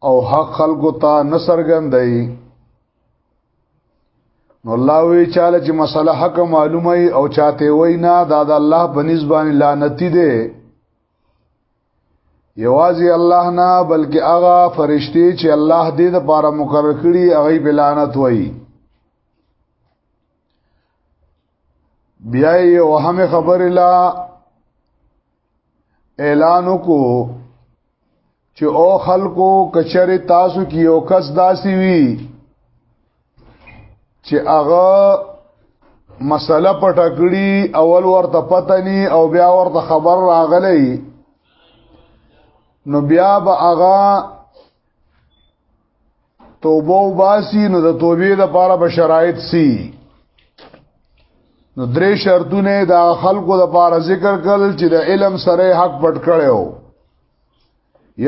او حق خلقو ته نسرګندای نو الله وی چاله چې مسله حق معلومه او چاته وای نه دا د الله په نسبت لعنتی ده یوازې الله نه بلکې هغه فرشتي چې الله دې د پاره مقرر کړي هغه بلانت وای بیا یې وهم خبر لا اعلان کو چې او خلکو کچره تاسو کې یو کس داسي وي چې هغه مسله پټه کړي اول ورته پته ني او بیا ورته خبر راغلی نو بیا به هغه توبه وباسي نو د توبې د پاره به شرایط سي نو درې شرطونه د خلکو د پاره ذکر کړل چې د علم سره حق پټ کړو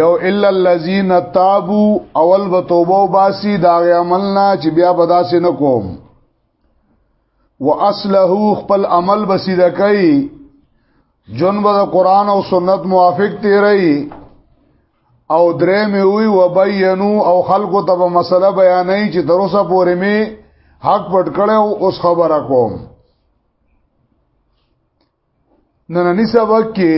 یو الا الذين تابوا اول به توبه وباسي دا عملنا چې بیا به داسې نه کوم واصله خپل عمل بسیده کوي جون به د قران او سنت موافق تیری او درې مې وی وبینو او خلکو ته په مسله بیانې چې تر اوسه پورې مې حق پټ کړو اوس خبره کوم نن نن سبق کې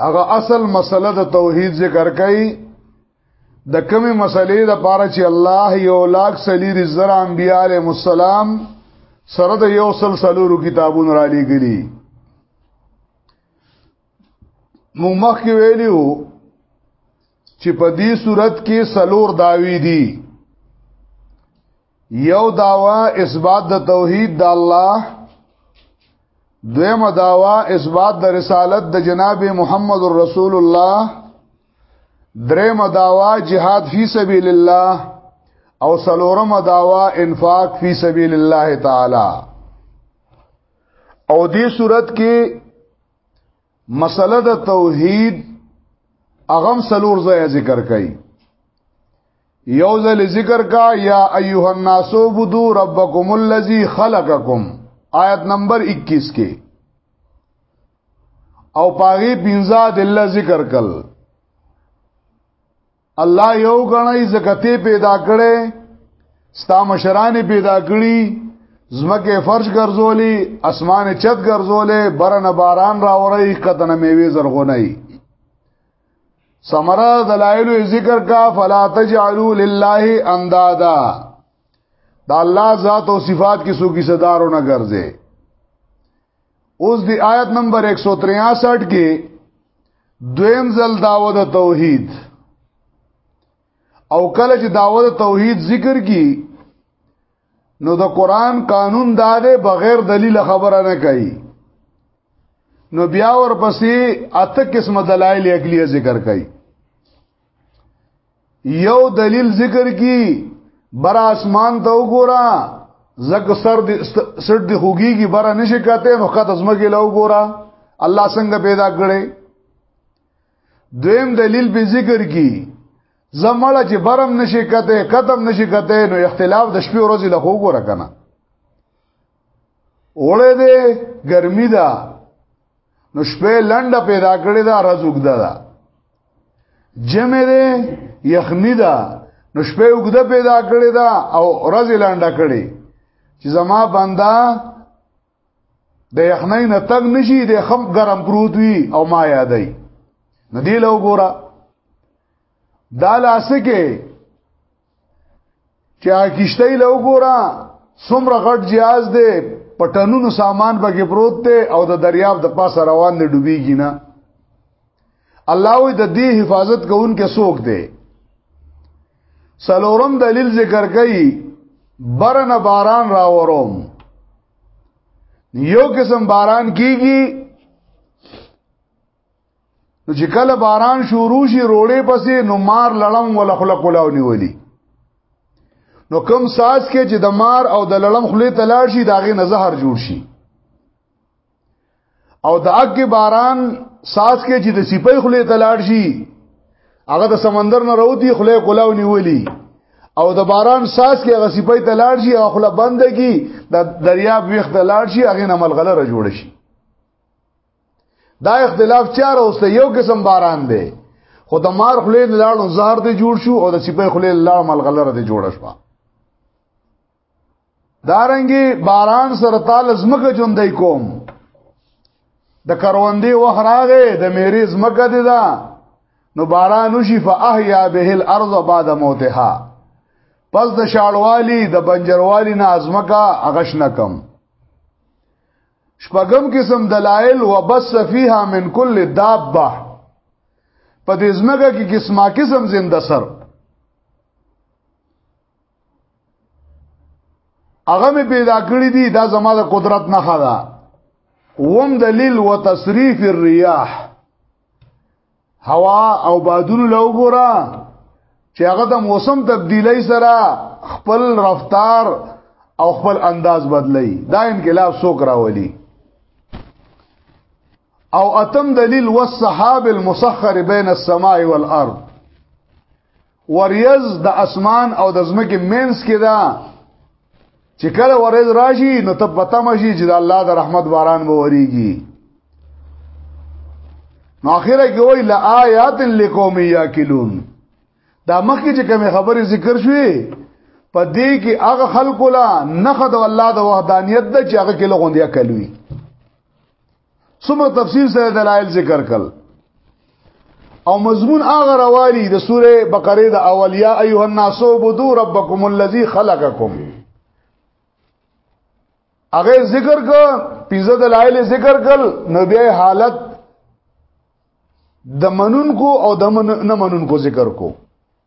هغه اصل مسله د توحید ذکر کړي د کمی مسلې د پاره چې الله یو لاک سلی رزر انبیاء علیهم السلام سره د یو سلسلو کتابونو را لېګلي موږ مخکې ویلو چې په دې صورت کې سلور داوی دي یو داوا اثبات د توحید د الله دویمه داوا اثبات د رسالت د جناب محمد رسول الله دریمه داوا جهاد فی سبیل الله او سلورمه داوا انفاق فی سبیل الله تعالی او دې صورت کې مسله د توحید اغم سلور ځای ذکر کړي یو ځل ذکر کا یا ایها الناس عبدو ربکم الذی خلقکم آیت نمبر 21 کې او پاغي 15 دله ذکر کړل الله یو غنی زکته پیدا کړي ستا مشران پیدا کړي زمکه فرش ګرځولي اسمان چت ګرځولي برن باران راوري قطن میوي زرغونای سمرا دلائل ذکر کا فلا تجعلوا لله اندادا دا الله ذات او صفات کی سو کی صدارو نه ګرځي اوس دی آیت نمبر 163 کې دویم ځل داوود توحید او کله چې داوود توحید ذکر کی نو د قران قانون دا دی بغیر دلیل خبره نه کوي نو بیا ورپسې اته قسم دلایل عقلی ذکر کوي یو دلیل ذکر کی بر اسمان ته وګورا زګ سر دې سر دې خوګيږي بر نشي کاته نو خط ازمګي له وګورا الله څنګه پیدا کړي دویم دلیل به ذکر کی زمړه چې برم نشي کته قدم نشي کته نو اختلاف د شپې ورځې له وګوره کنه اوړه دې ګرمي ده نو شپه لنډه پیدا کړې ده راز وګدا ده جمع دې یخنی ده نو شپه وګدا پیدا کړې ده او راز لنډه کړې چې زما بندا د یخنۍ نه تنگ نشي د خم ګرم پروت وي او ما یادای ندی له وګوره دا لاسکه چې هغه کشته له وګوره څومره غټ جهاز دی پټنونو سامان پکې پروت دی او د دریاب د پاسه روان دی ډوبېږي نه الله وي د دې حفاظت کوونکې څوک دی سلورم دلیل ذکر کوي برن باران راوروم یو قسم باران کیږي نو چې کله باران شروع شي روړې پسې نو مار لړم ولا خلق ولا نیولي نو کم ساز کې چې د مار او د لړم خلې تلار شي داغه نه زهر جوړ شي او د اګ باران ساز کې چې د سپي خلې تلار شي هغه د سمندر نه راوتی خلې کولاو نیولي او د باران ساز کې هغه سپي تلار شي او خله بند کی د دریاب ویخ تلار شي هغه نه ملغلره جوړ شي دا اختلاف چار اوسته یو قسم باران دی خو د مار خلې لاړو زهر دی جوړ شو او د سپې خلې لاړو ملغلره دی جوړ شو دارنګي باران سره تعال زمکه جوندای کوم د کروندې وخت راغې د میری زمکه دی دا نو باران وشي فاحیا به الارض بعد موتها پس د شاړوالی د بنجروالی نه ازمکه اغش نکم شپږم قسم دلائل وبس فیها من کل دابه په دې ځمکه کې قسمه قسم زنده سر هغه می پیدا کړی دي دا زما د قدرت نه خدا وم دلیل وتصریف الرياح هوا او بادون لو ګورا چې هغه د موسم تبدیلی سره خپل رفتار او خپل انداز بدلی دا انقلاب سوک راولي او اتم دلیل والسحاب المسخر بین السماء والارض وریز د اسمان او د زمکه مینس کې ده چې کله وریز راشي نو ته پته مشي چې د الله د رحمت باران به وریږي نو اخره کې وای لا آیات لقوم یاکلون دا مخکې چې کوم خبره ذکر شوې په دې کې هغه خلکو لا نخد الله د وحدانیت د چې هغه کې لغوندیا کلوي څومره تفصیل سره دلایل ذکر کړل او مضمون هغه روالی د سوره بقره د اولیا ایه الناس عبدوا ربکم الذی خلقکم هغه ذکر ک پیزه دلایل ذکر کل نو بیا حالت د منونکو او د نه منونکو ذکر کو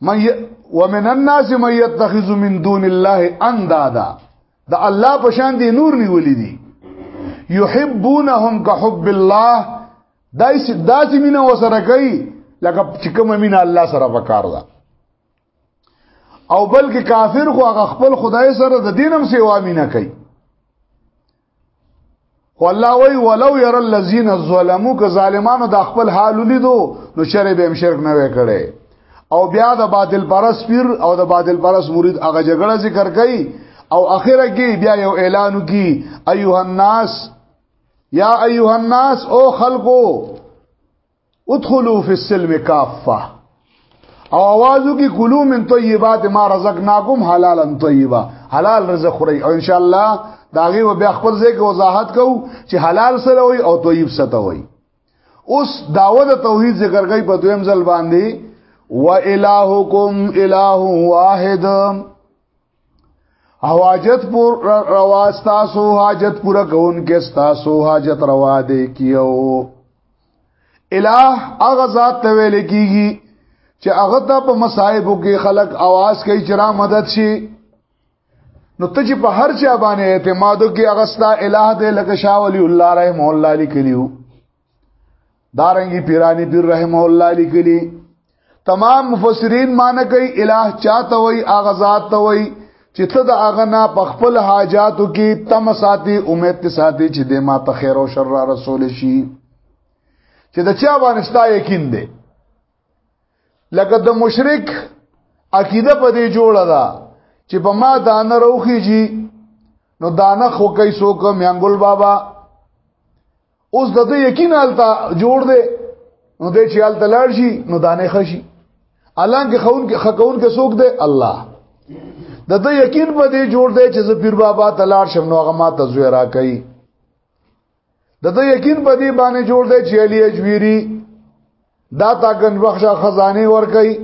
من ي... ومن الناس من يتخذ من دون الله اندادا د الله په شان دي نور نیولې دي يحبونهم كحب الله دای سي داسې مینه وسره کوي لکه چې کومه مینه الله سره وکړ ده او بلکې کافر خو هغه خپل خدای سره د دینم سیوا مینه کوي والله وی ولو ير الذين ظلموا ک ظالمانو د خپل حال لیدو نو شر به هم شرک نه وکړي او بیا د باطل پرس پیر او د باطل پرس مرید هغه جګړه ذکر کوي او اخره کې بیا یو اعلان کی ایها الناس یا ایها الناس او خلقو ادخلوا فی السلم کافه او आवाजو کې کلو من طیبات ما رزقناکم حلالا طیبا حلال رزق خوري او ان شاء الله داغه و بیا خپل ځای کې وضاحت کوو چې حلال سره وي او طیب سره وي اوس داوود توحید ذکر کوي په دویم ځل باندې و الہکم الہ واحد او حاجت پور روا ستاسو حاجت پورا کون کې ستاسو حاجت روا دی کیو الہ هغه ذات ته ویل کیږي چې هغه ته په مصايبو کې خلق आवाज کوي چې را مدد شي نو ته چې په هر چا باندې اعتمادو کې هغه ستا الہ دې لکه شاولی الله رحم الله لیکلیو دارنګي پیرانی پیر رحمه الله لیکلی تمام مفسرین مان کوي الہ چاته وي اغه ذات ته وي چې ته د اغه نه په خپل حاجاتو کې تم ساتي امید ته ساتي چې د ما ته خیر او شر را رسول شي چې د چا باندې ستا یقین دی لکه د مشرک عقیده په دې جوړه ده چې په ما دانه روخیږي نو دانه خو کوي سوک میانګل بابا اوس د دې یقین حالته جوړ دی نو دې چې حالته لاړ شي نو دانه خشي الان کې خون کې خکون کې سوق دی الله د دې یقین په دې جوړ دی چې زه پیر بابا ته لاړ شم نو هغه ما ته زوی را کوي د دې یقین په دې باندې جوړ دی چې علي اجویری دا تا ګنج بخشا خزانه ور کوي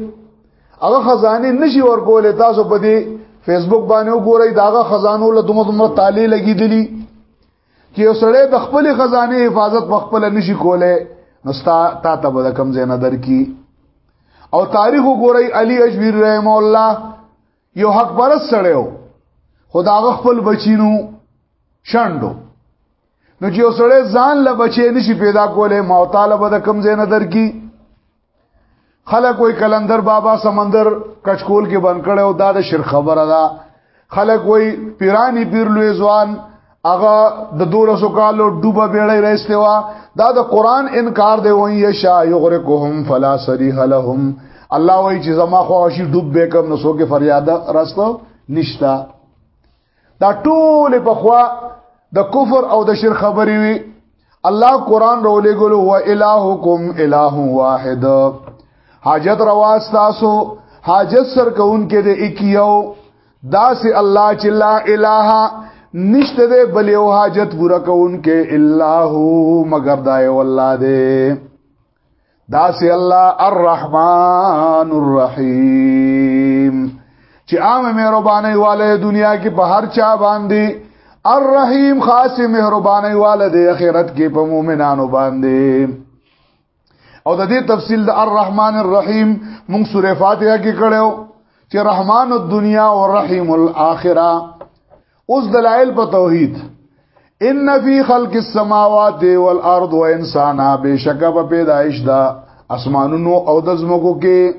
هغه خزانه نشي ور کولې تاسو په دې فیسبوک باندې وګورئ داغه خزانو له دومره دومره تالی لګیدلی چې یو سړی د خپل خزانه حفاظت په خپل نشي کوله نو ستا تا ته به کم زینه درکې او تاریخ وګورئ علی اجویر رحم الله یو حق پرست سړیو خداغه خپل بچینو شاندو نو چې اوسړې ځان له بچې نشي پیدا کولې مو تعالی به کم زین درکې خلک وای کلندر بابا سمندر کچکول کې بند کړو دا د شر خبره ده خلک وای پیرانی پیر لوی ځوان هغه د 200 کالو ډوبه بیړې راستې وا دا د قران انکار دی وای یشا یغرقهم فلا صریح لهم الله وای چې زما خو شي ډوب به کم نو سو کې فریاد راستو نشتا دا ټول په خوا د کفر او د شرک خبرې وي الله قران رولې ګلو هو الہکم الہ واحد حاجت روا تاسو حاجت سر کون کې د اکیو داس الله چې لا الہ نشته دې بل یو حاجت پورا کون کې الا هو مگر دای والله دې دا سی الله الرحمن الرحیم چې عام مهرباني والے دنیا کې په هر چا باندې الرحیم خاص مهرباني والے د آخرت کې په مؤمنانو باندې او د دې تفصیل د الرحمن الرحیم موږ سورې فاتحه کې کړو چې رحمان الدنیا او رحیم الاخره اوس دلائل په توحید ان فی خلق السماوات والارض وانسانا بشک په پیدائش دا اسمانونو او د زمکو کې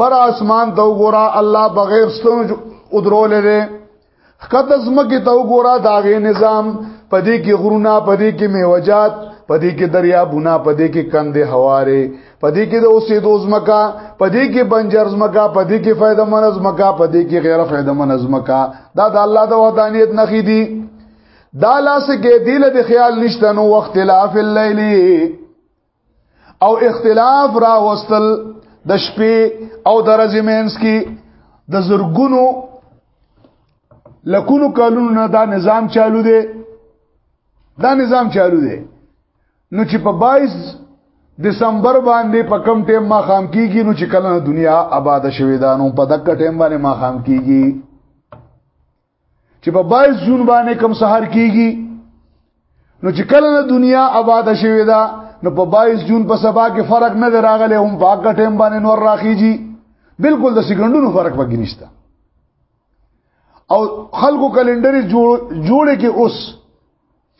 بر اسمان ته وګوره الله بغیر ستون ادرول لري خط زمکه ته وګوره داغه نظام پدې کې غرونه پدې کې میوجات پدې کې دریابونه پدې کې کندې هواره پدې کې د اوسېدو زمکا پدې کې بنجر زمکا پدې کې فائدہ من زمکا پدې کې غیر فائدہ من زمکا دا د الله د وحدانیت نخې دي دا لاس کې دی له خیال نشته نو اختلاف الليل او اختلاف را وستل د شپې او د ورځې مینس کې د زرګونو لکونو کالونو نه دا نظام چالو دی دا نظام چالو دی نو چې په 22 دسمبر باندې په کم ټیم ما خام کیږي نو چې کله دنیا آباد شوي دا نو په دک ټیم باندې ما خام کیږي چې په 22 جون باندې کم سحر کیږي نو چې کله دنیا آباد شوي دا نو په 22 جون په سبا کې فرق نه دراغله هم په هغه ټیم باندې نور راخیږي بالکل د سګندونو فرق پکې نشته او خلکو کلندر جوړ جوړه کې اوس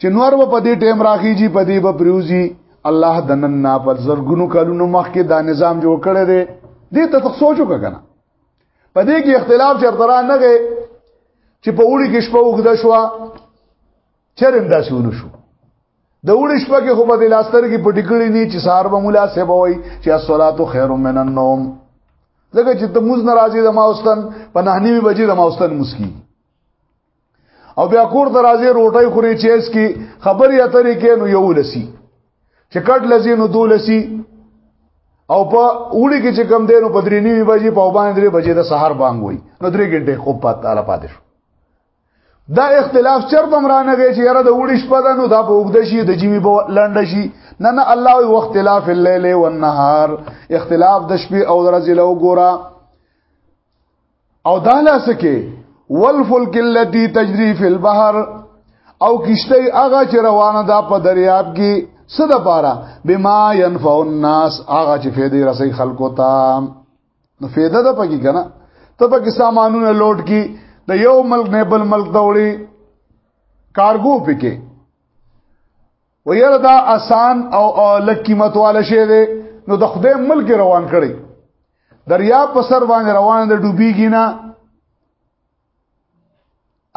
چې نور و په دې ټیم راخیږي په دې به پریوزي الله د نن نه په زرګونو کلونو مخکې دا نظام جوړ کړی دی دې ته څه سوچو کنه په دې کې اختلاف چرته را نه غي چې په وړي کې شپه وګد شو چرم داسې ونه شو د وړي شپه کې خو په دې لاستر کې پټی کړی نه چې سار به مولا سه بوي چې الصلات خير من النوم ځکه چې ته موز ناراضي د ماوستن په نه نیمه بجې د ماوستن مسکی او بیا کور ته راځي روټي خوري چیز کی خبرې اترې کې نو یو لسی چې کټ لسی نو دو لسی او په وړي کې چې کم دینو په درې نیمه بجې په باندې درې بجې د سحر بانګ وای نو درې غنټه خوب پات تعالی پاتې شو دا اختلاف چرته مرانه غي چې یاره د وړي شپه ده نو دا په وګد شي د جیمی په لند شي نه نه الله وي اختلاف الليل والنهار اختلاف د شپې او ورځې له وګوره او دا لاس کې والفلک التي تجري في البحر او کشته هغه چې روانه ده په دریاب کې صد پارا بما ينفع الناس هغه چې فائدې رسي خلکو ته نو فائدہ ده پکې کنه ته پکې سامانونه لوټ کی د یو ملک نه بل ملک دوړي کارګو پکې ویره دا آسان او لږ قیمت والا شی دی نو د خدای ملک روان کړي دریا په سر باندې روان د ډوبېږي نه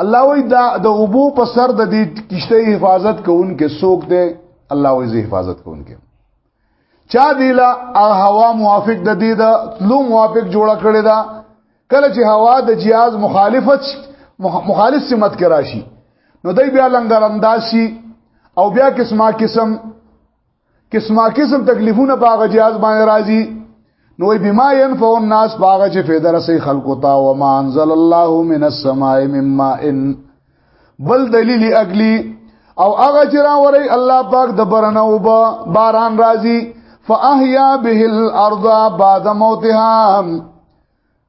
الله وی دا د ابو په سر د دې کشته حفاظت کوونکې څوک دی الله وی زه حفاظت کوونکې چا دیلا هوا موافق د دې دا لو موافق جوړ کړی دا کله چې هوا د جهاز مخالفت مخالف سمت کرا شي نو دای بیا لنګر انداز شي او بیا قسمه قسم قسمه قسم تکلیفونه په هغه جهاز باندې راځي نو بما ينفع الناس باغ چې فایده رسي خلکو ته او ما انزل الله من السماء مما ان بل دلیل اگلی او هغه چې را وری الله پاک د برنه او باران راځي فاحيا به الارض بعد موتها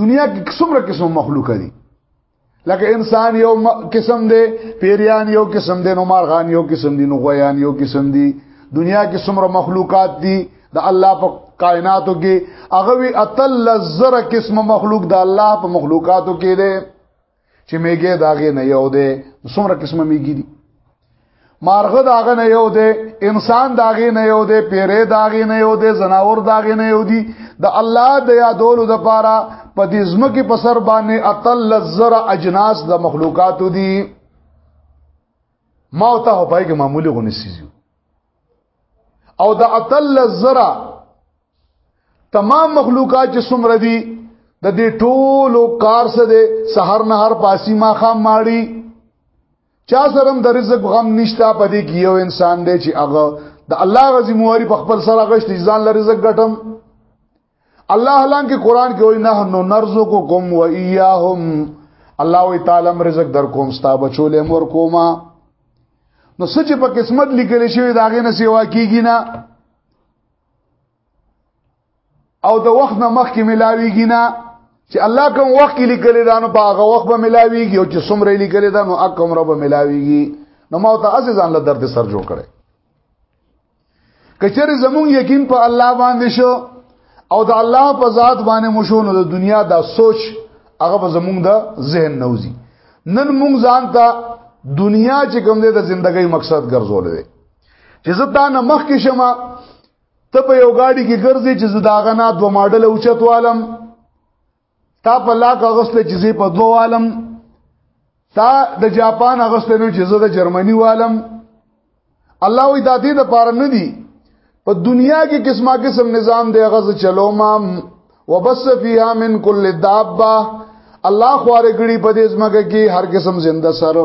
دنیا کې څومره قسم مخلوق دي لکه انسان یو قسم دی پیریان یو قسم دی نو مارغان یو قسم دی نو غویان یو قسم دی دنیا کې څومره مخلوقات دي د الله په کائناتو کې هغه وی اتل زره قسم مخلوق د الله په مخلوقاتو کې دي چې میګه داغه نه یو دی څومره قسمه میګی دي مارغه داغه نه یو دی انسان داغه نه یو دی پیره داغه نه یو دی زناور داغه نه یو دی د الله د یادولو د پاره په دې زمکه په سر باندې اتل لزر اجناس د مخلوقات دي ما او ته پای کې معمولی غونې سيزو او د اتل لزر تمام مخلوقات چې څومره دي د دې ټولو کار سره دي سحر نهار پاسی ما خام ماړي چا سره د رزق غم نشتا پدې کې یو انسان دی چې هغه د الله غزي مواري په خپل سره غشت ځان له رزق ګټم الله هلان کې قران کې وای نه نو نرزقکم و ایاهم الله وی تعالی رزق در کوم ستا بچول امر کوما نو سچ په قسمت لیکل شوی داغه نه سیوا کیږي نه او د وخت نه مخکې ملاويږي نه چې الله کوم وخت کې لیکل دا نو په هغه وخت به ملاويږي او چې څومره لیکل دا نو اکم رب ملاويږي نو ما ته اسې ځان له درد سر جوړ کړي کچره زمون یقین په الله باندې شو او د الله په ذات باندې مشو نو د دنیا دا سوچ هغه به زمونږ د ذهن نوځي نن مونږ ځان ته دنیا چې کوم دې د ژوندۍ مقصد ګرځولې چې زه تا نه مخ کې شمه ته په یو غاډي کې ګرځي چې زداغه نه دوه ماډل اوچت والم تا په لاک اغسل چې زی په دوه والم تا د جاپان اغسل نو چې زه د جرمني والم الله وی د دې د پاره نه دی په دنیا کې قسمه قسم نظام دی غز چلو ما وبس فیها من کل دابه الله خواره غړي په دې ځمکه کې هر قسم زنده سره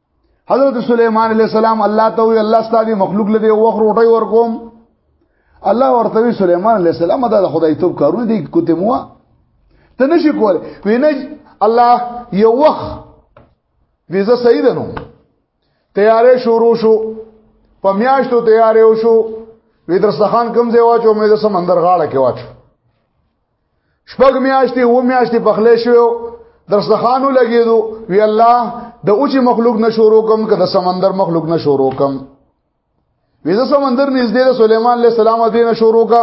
حضرت سليمان عليه السلام الله ته وی الله ستاسو مخلوق لدی وخت روټي ورکوم الله ورته وی سليمان عليه السلام دا خدای توب کارونه دي کوته مو ته نشي کول وینه الله یو وخت ویزه صحیح ده نو تیارې شروع شو په میاشتو تیارې وشو وی درستخان کم ځای واچو مې د سمندر غاړه کې واچو شپږ میاشتې و میاشتې پخلې شو درسخانو لګیدو وی الله د اوچی مخلوق نشورو کم که د سمندر مخلوق نشورو کم وی د سمندر نږدې د سليمان عليه السلام دې نشورو کا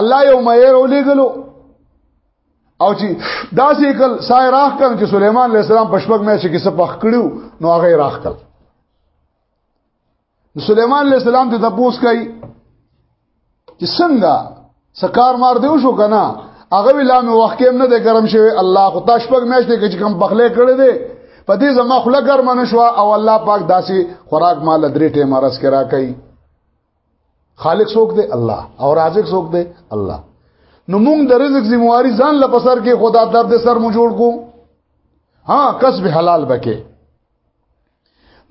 الله یو مې ولېګلو او چې دا سې کل سای راخ کړ چې سليمان عليه السلام پښپک مې چې کیسه پخ کړو نو هغه راخ کړ سليمان عليه السلام ته تپوس کوي چې څنګه سکار مار دیو شو کنه هغه ویلا مې وخت کې نه د ګرم شوی الله خو تاش پک مېش دې کې کوم بخله کړې دې په دې زما خله ګرم نه شو او الله پاک داسي خوراک مال درې ټه مرز کرا کوي خالق څوک دی الله او رازق څوک دی الله نو موږ د رزق ذمہواری ځان لپسر کې خدا درد سر مو جوړ کو ها کسب حلال بکې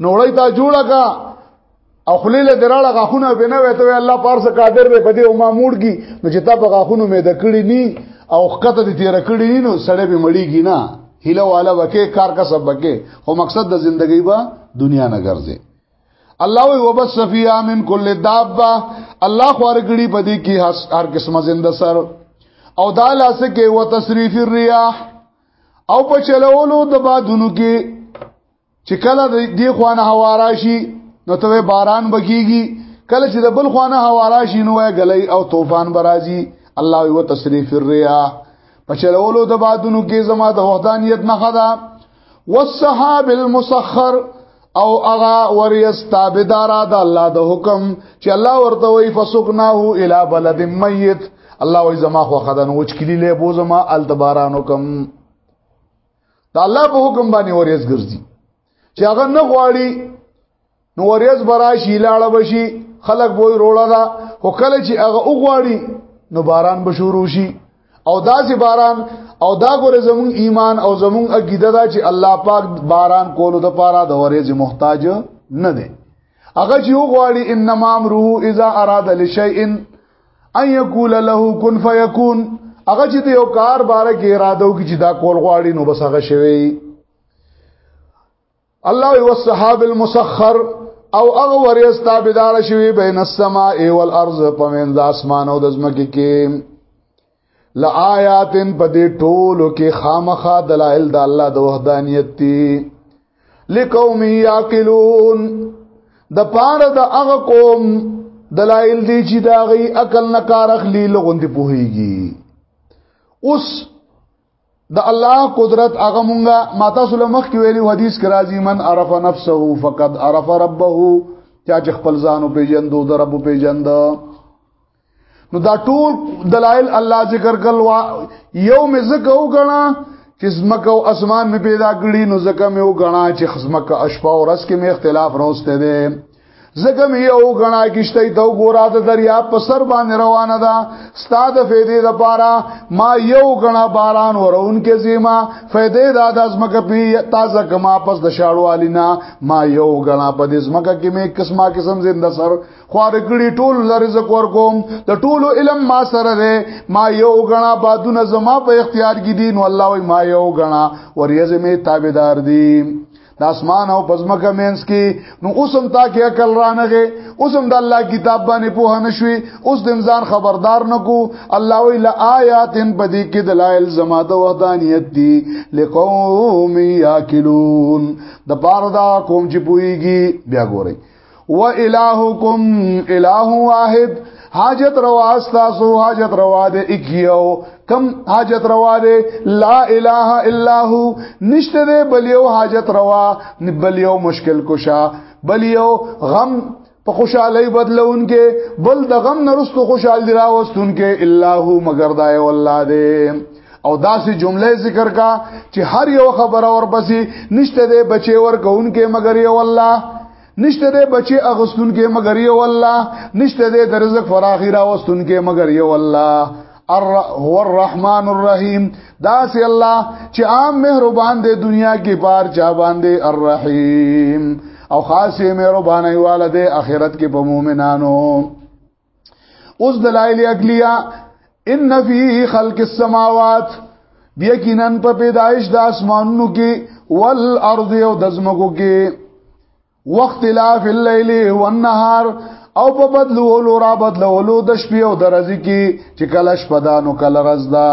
نوړی تا جوړه کا او خلیل دراړه غاخونه بنه وې ته الله پارس قادر به پدې او ما موړږي نو چې تا په غاخونو مې د کړی ني او خطه دې تیر کړی ني نو سړې به مړیږي نه هله والا وکي کار کا سب وکي او مقصد د زندګۍ با دنیا نه ګرځي الله وی وبس صفیا من کل دابه الله خور کړي پدې کې هر قسمه زنده سر او دا لاسه کې و تصریف الرياح او په چلولو د بادونو کې چې کله د دې خوانه هوا راشي نو ته باران بکیږي کله چې د بل خوانه هوا راشي نو غلې او طوفان برازي الله یو تصریف الریا په چلولو د بادونو کې زما د وحدانیت نه خدا والسحاب المسخر او اغا وریس تابدارا د الله د حکم چې الله ورته وی فسقناه الی بلد میت الله وی زما خو خدان وچ کلی له بو زما التبارانو کم دا الله په حکم باندې وریس ګرځي چې هغه نه غواړي نو وریس براشي لاړه بشي خلق وای روړه دا خو کله چې هغه وغواړي نو باران به شروع شي او دا سی باران او دا ګوره زمون ایمان او زمون عقیده دا چې الله پاک باران کولو د پاره د ورې محتاج نه دی هغه چې یو غواړي انما امره اذا اراد لشيء ان يقول له كن فيكون هغه چې یو کار باره کې اراده وکړي چې دا کول غواړي نو بس هغه شوی الله او السحاب المسخر او هغه وریس تابعدار شوی بین السماء والارض په من د اسمان او د زمکه کې لآیاتن په دې ټولو کې خامخا دلایل د الله د وحدانیت دي لقوم یاقلون د پاره د هغه قوم دلایل دي چې دا غي عقل نه کار اخلي لغوندي پوهیږي اوس د الله قدرت هغه مونږه ماته سلام مخ کې ویلو حدیث کرا زی من عرف نفسه فقد عرف ربه چا چې خپل ځان په جندو د رب په جند نو دا ټول دلایل الله ذکر کړل وا یو مې زکه وګڼا چې زمکه او اسمان مې پیدا کړی نو زکه مې وګڼا چې خزمکه اشپا او رس کې مې اختلاف راوسته دي زکه مې یو غنا کیشته ته ګورا د دریا په سر باندې روانه ده ستاد فیدې د پاره ما یو غنا باران ورون کې زیما فیدې د ازمکه پی تازه کما پس د شاړوالینا ما یو غنا په دې زمکه کې مې قسمه قسم زنده سر خوار کړي ټول لرزق ورکوم د ټولو علم ما سره ده ما یو غنا بادونه زما په اختیار کې دي نو الله ما یو غنا وریځ مې تابعدار دي د اسمان او پزمکه مینس کې نو اوسم تا کې عقل رانغه اوسم د الله کتاب باندې په هنه شوي اوس د انسان خبردار نکو الله وی لا آیات بدی کې دلایل زما د وحدانیت دي لقوم یاکلون د پاره دا قوم چې پويږي بیا ګورئ و الہکم الہ واحد حاجت روا استاسو حاجت روا دے اکیو کم حاجت روا دے لا الہ الا ہو نشتے دے بلیو حاجت روا بلیو مشکل کشا بلیو غم په خوشحالي بدلون کې بل د غم نرستو خوشحال دی راوستون کې الا هو مگر دای والله دې او داسې جمله ذکر کا چې هر یو خبره ورپسې نشته دی بچي ورکون کې مگر یو الله نشته دی بچي اغستون کې مگر یو الله نشته دی د رزق فراخي راوستون کې مگر یو الله هو الرحمن الرحیم دا سی الله چې عام مهربان دی دنیا کې بار چا باندې الرحیم او خاصه مهرباني والده اخرت کې په مؤمنانو اوس دلایل عقلیه ان فی خلق السماوات بیقینا په پیدایش د اسمانونو کې والارض او د زمکو کې وخت الاف الليل والنهار او په بدلولو را بدلولو د شپې او د ورځې کې چې کله شپه ده نو کله ورځ ده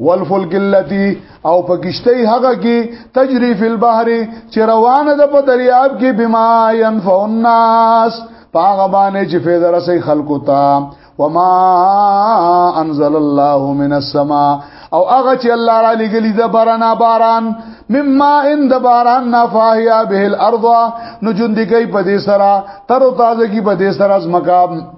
والفلک اللتی او پکشته هغه کې تجری فی البحر چې روانه ده په دریاب کې بما ينفع الناس پاغه باندې چې فیض رسي خلقو ته وما انزل الله من السماء او هغه چې الله را لګلی د باران باران مما ان د باران نفاهیا به الارض نو جون دی کوي په دې سره تر تازه کی په دې سره زمکا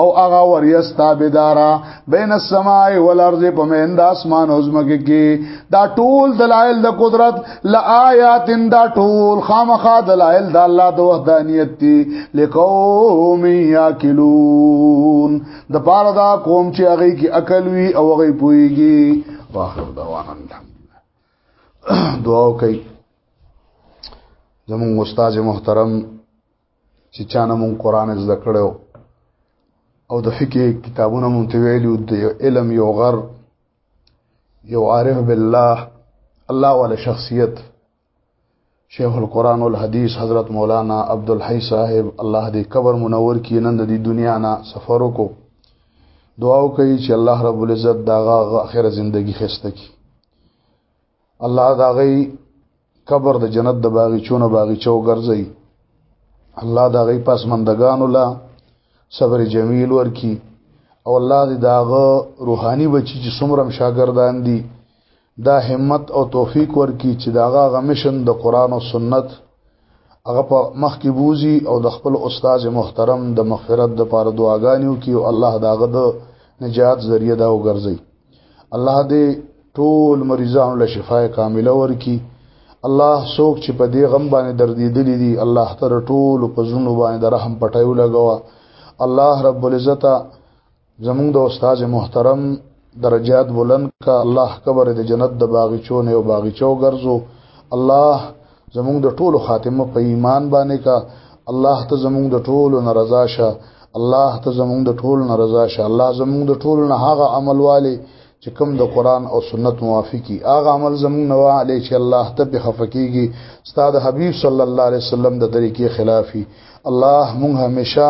او هغه وریس تابعدارا بین السماء والارض په من د اسمان او زمکه کې دا ټول دلایل د قدرت لآیات دا ټول خامخا دلایل د الله د وحدانیت دي لقوم یاکلون د پاره دا قوم چې هغه کې عقل وي او هغه پويږي واخر دوان دعا کوي زمون استاد محترم چې چانه مون قران زده کړو او د فقه کتابونه مون ته ویلو د علم یو غر یو عارف بالله الله ولا شخصیت شیخ القرآن والحدیث حضرت مولانا عبدالحی صاحب الله دې قبر منور کړي نن د دنیا نه سفر وکړو دعا وکړي چې الله رب العزت داغه اخره زندگی خسته کړي الله دا غي قبر د جنت د باغچونو باغچو ګرځي الله دا غي پسمندگانو لا صبر جمیل ورکی او الله دې داغه روحاني بچی چې سمرم شاګردان دي دا همت او توفیق ورکی چې داغه غمشن د قران او سنت هغه په مخ کې بوزي او د خپل استاد محترم د مغفرت د پاره دعاګانې وکي او الله داغه د نجات ذریعہ دا وګرځي الله دې ټول مریضانو له شفای کامله ورکي الله څوک چې په دې غم باندې دردېدلې دي الله تر ټول په زونو باندې د رحم پټایو لګوا الله رب العزت زمونږ د استاد محترم درجات بلند کا الله قبر د جنت د باغچو نه او باغچو ګرځو الله زمونږ د ټولو خاتمه په ایمان باندې کا الله ته زمونږ د ټولو ناراضه شه الله ته زمونږ د ټولو ناراضه شه الله زمونږ د ټولو نه هغه عمل والي چې کوم د قران او سنت موافقي هغه عمل زموږ نه وعلي چې الله ته به خفقيږي استاد حبيب صلی الله علیه وسلم د طریقې خلافي الله مونږ همیشه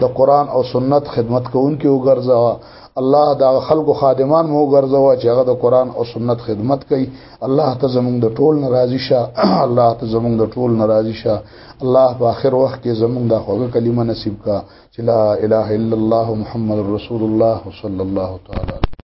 د قران او سنت خدمت کوونکي وګرځوا الله دا خلکو خادمان مو وګرځوا چې هغه د قران او سنت خدمت کوي الله ته زموږ د ټول ناراضي شه الله ته زموږ د ټول ناراضي شه الله په آخر وخت کې زموږ د خوږه کلمه نصیب کا چې لا اله الا الله محمد رسول الله صلی الله تعالی